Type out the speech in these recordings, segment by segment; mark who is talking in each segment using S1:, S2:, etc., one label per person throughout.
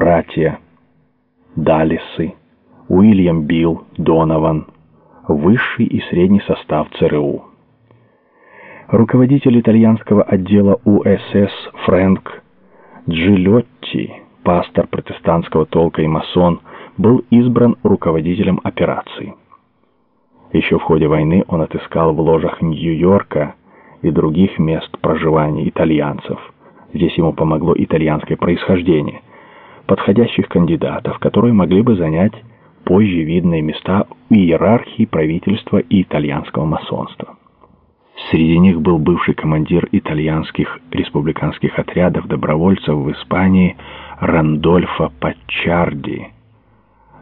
S1: братья Далисы, Уильям Билл, Донован, высший и средний состав ЦРУ. Руководитель итальянского отдела УСС Фрэнк Джилотти, пастор протестантского толка и масон, был избран руководителем операции. Еще в ходе войны он отыскал в ложах Нью-Йорка и других мест проживания итальянцев. Здесь ему помогло итальянское происхождение, подходящих кандидатов, которые могли бы занять позже видные места в иерархии правительства и итальянского масонства. Среди них был бывший командир итальянских республиканских отрядов добровольцев в Испании Рандольфо Паччарди.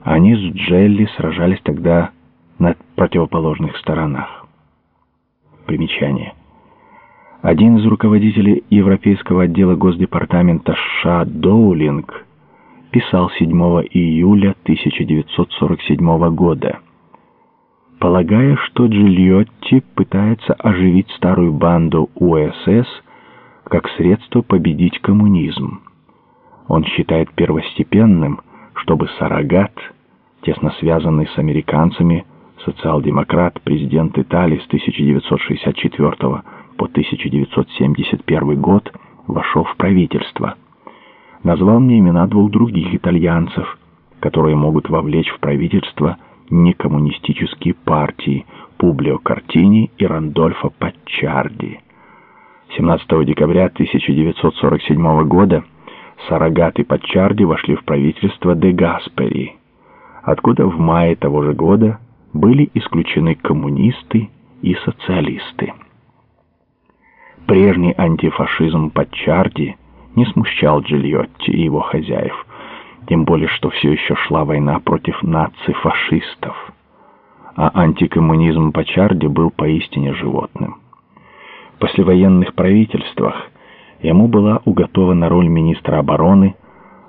S1: Они с Джелли сражались тогда на противоположных сторонах. Примечание. Один из руководителей Европейского отдела Госдепартамента Ша Доулинг писал 7 июля 1947 года, полагая, что Джильотти пытается оживить старую банду УСС как средство победить коммунизм. Он считает первостепенным, чтобы Сарагат, тесно связанный с американцами, социал-демократ, президент Италии с 1964 по 1971 год, вошел в правительство. Назвал мне имена двух других итальянцев, которые могут вовлечь в правительство некоммунистические партии Публио Картини и Рандольфо Паччарди. 17 декабря 1947 года Сарагат и Паччарди вошли в правительство де Гаспери, откуда в мае того же года были исключены коммунисты и социалисты. Прежний антифашизм Паччарди не смущал Джильотти и его хозяев, тем более что все еще шла война против наци-фашистов, а антикоммунизм Пачарди был поистине животным. В послевоенных правительствах ему была уготована роль министра обороны,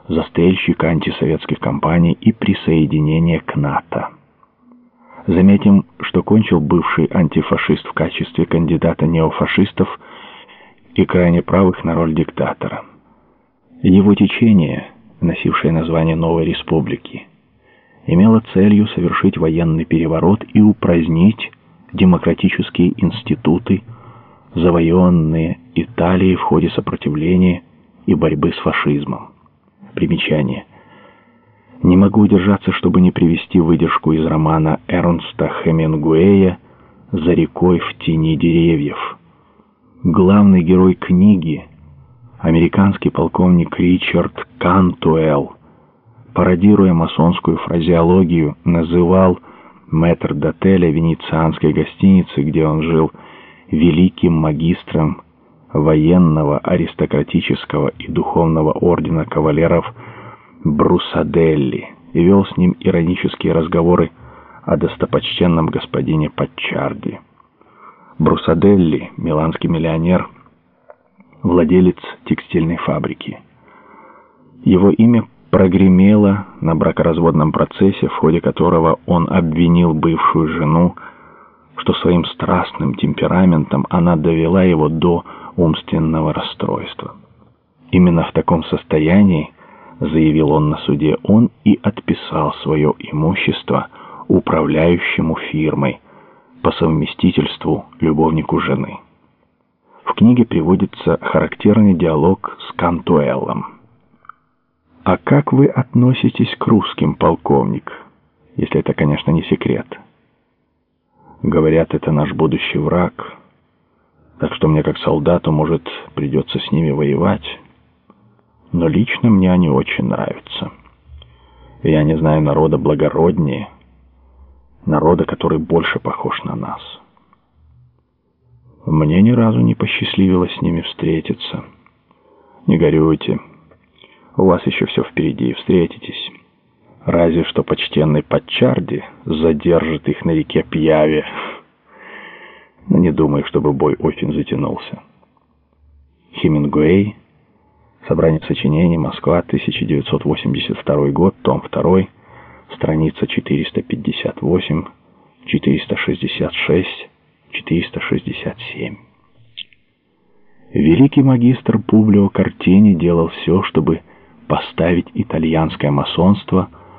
S1: застрельщика антисоветских кампаний и присоединения к НАТО. Заметим, что кончил бывший антифашист в качестве кандидата неофашистов и крайне правых на роль диктатора. Его течение, носившее название Новой Республики, имело целью совершить военный переворот и упразднить демократические институты, завоеванные Италией в ходе сопротивления и борьбы с фашизмом. Примечание. Не могу удержаться, чтобы не привести выдержку из романа Эрнста Хемингуэя «За рекой в тени деревьев». Главный герой книги, американский полковник Ричард Кантуэлл, пародируя масонскую фразеологию, называл мэтр дотеля венецианской гостиницы, где он жил, великим магистром военного, аристократического и духовного ордена кавалеров Брусаделли и вел с ним иронические разговоры о достопочтенном господине Паччарди. Брусаделли, миланский миллионер, владелец текстильной фабрики. Его имя прогремело на бракоразводном процессе, в ходе которого он обвинил бывшую жену, что своим страстным темпераментом она довела его до умственного расстройства. Именно в таком состоянии заявил он на суде, он и отписал свое имущество управляющему фирмой, по совместительству любовнику жены. В книге приводится характерный диалог с Кантуэллом. «А как вы относитесь к русским, полковник, если это, конечно, не секрет?» «Говорят, это наш будущий враг, так что мне, как солдату, может, придется с ними воевать» но лично мне они очень нравятся. Я не знаю народа благороднее, народа, который больше похож на нас. Мне ни разу не посчастливилось с ними встретиться. Не горюйте, у вас еще все впереди, встретитесь. Разве что почтенный Патчарди задержит их на реке Пьяве. Но не думаю, чтобы бой очень затянулся. Хемингуэй Собрание сочинений. Москва, 1982 год, том 2, страница 458, 466, 467. Великий магистр Публио Картини делал все, чтобы поставить итальянское масонство